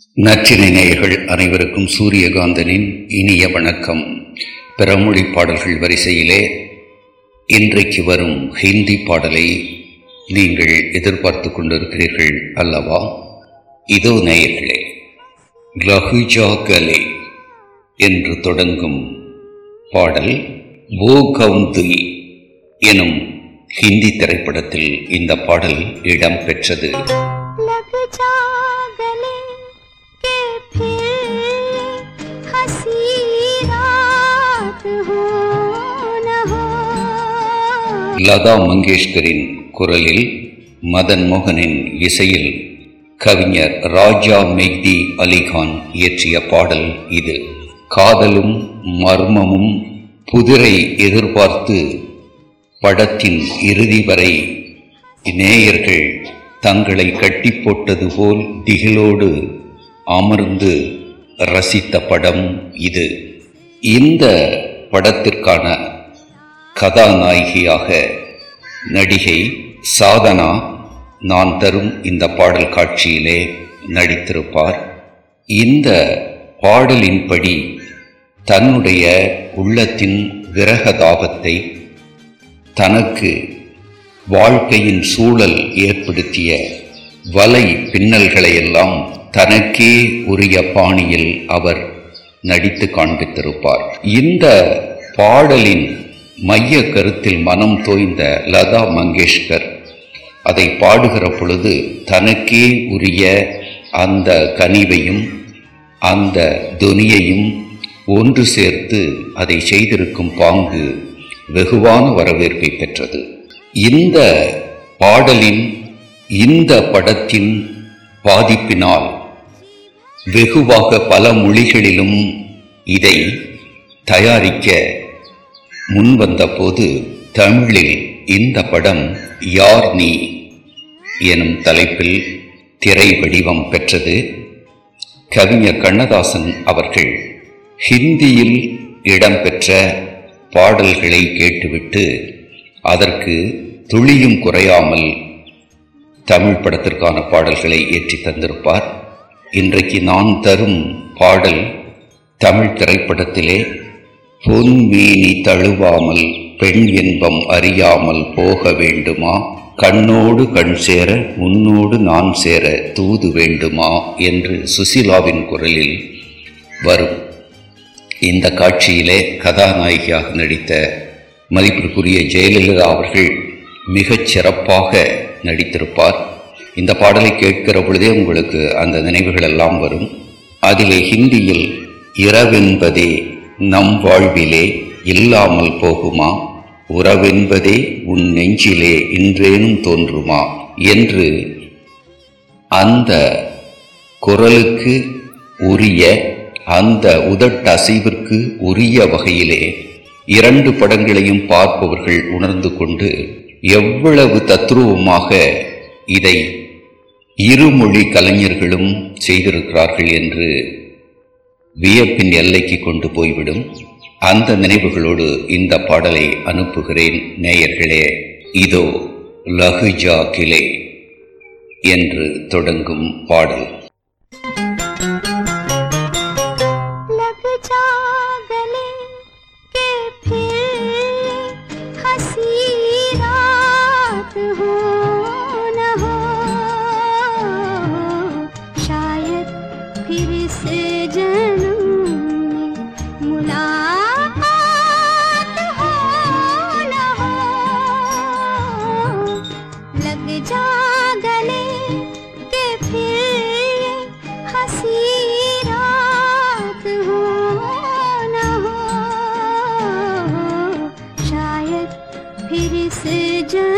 நற்றினை நேயர்கள் அனைவருக்கும் சூரியகாந்தனின் இனிய வணக்கம். பிறமொழி பாடல்கள் வரிசையிலே இன்றைக்கு வரும் ஹிந்தி பாடலை நீங்கள் எதிர்பார்த்து கொண்டிருக்கிறீர்கள் அல்லவா? இதோ நேயர்களே லஹுஜா கலே என்று தொடங்கும் பாடல் போ கவுந்தி எனும் ஹிந்தி திரைப்படத்தில் இந்த பாடல் இடம்பெற்றது. லதா மங்கேஷ்கரின் குரலில் மதன் மோகனின் இசையில் கவிஞர் ராஜா மெஹ்தி அலிகான் இயற்றிய பாடல் இது. காதலும் மர்மமும் புதிரை எதிர்பார்த்து படத்தின் இறுதி வரை நேயர்கள் தங்களை கட்டி போட்டது போல் திகிலோடு அமர்ந்து ரசித்த படம் இது. இந்த படத்திற்கான கதாநாயகியாக நடிகை சாதனா நான் தரும் இந்த பாடல் காட்சியிலே நடித்திருப்பார். இந்த பாடலின்படி தன்னுடைய உள்ளத்தின் விரகதாபத்தை தனக்கு வாழ்க்கையின் சூழல் ஏற்படுத்திய வலை பின்னல்களையெல்லாம் தனக்கே உரிய பாணியில் அவர் நடித்து காண்பித்திருப்பார். இந்த பாடலின் மைய கருத்தில் மனம் தோய்ந்த லதா மங்கேஷ்கர். அதை பாடுகிற பொழுது தனக்கே உரிய அந்த கனிவையும் அந்த துனியையும் ஒன்று சேர்த்து அதை செய்திருக்கும் பாங்கு வெகுவான வரவேற்பை பெற்றது. இந்த பாடலின் இந்த படத்தின் பாதிப்பினால் வெகுவாக பல மொழிகளிலும் இதை தயாரிக்க முன் வந்தபோது தமிழில் இந்த படம் யார் நீ? எனும் தலைப்பில் திரை வடிவம் பெற்றது. கவிஞர் கண்ணதாசன் அவர்கள் ஹிந்தியில் இடம்பெற்ற பாடல்களை கேட்டுவிட்டு அதற்கு துளியும் குறையாமல் தமிழ் படத்திற்கான பாடல்களை ஏற்றி தந்திருப்பார். இன்றைக்கு நான் தரும் பாடல் தமிழ் திரைப்படத்திலே பொன் மீனி தழுவாமல் பெண் இன்பம் அறியாமல் போக வேண்டுமா? கண்ணோடு கண் சேர உன்னோடு நான் சேர தூது வேண்டுமா? என்று சுசிலாவின் குரலில் வரும். இந்த காட்சியிலே கதாநாயகியாக நடித்த மதிப்பிற்குரிய ஜெயலலிதா அவர்கள் மிகச் சிறப்பாக நடித்திருப்பார். இந்த பாடலை கேட்கிற பொழுதே உங்களுக்கு அந்த நினைவுகள் எல்லாம் வரும். அதிலே ஹிந்தியில் இரவென்பதே நம் வாழ்விலே இல்லாமல் போகுமா? உறவென்பதே உன் நெஞ்சிலே இன்றேனும் தோன்றுமா? என்று அந்த குரலுக்கு உரிய அந்த உதட்டசைவிற்கு உரிய வகையிலே இரண்டு படங்களையும் பார்ப்பவர்கள் உணர்ந்து கொண்டு எவ்வளவு தத்ரூபமாக இதை இருமொழி கலைஞர்களும் செய்திருக்கிறார்கள் என்று வியப்பின் எல்லைக்கு கொண்டு போய்விடும். அந்த நினைவுகளோடு இந்த பாடலை அனுப்புகிறேன் நேயர்களே. இதோ லகுஜா கிளே என்று தொடங்கும் பாடல். से जा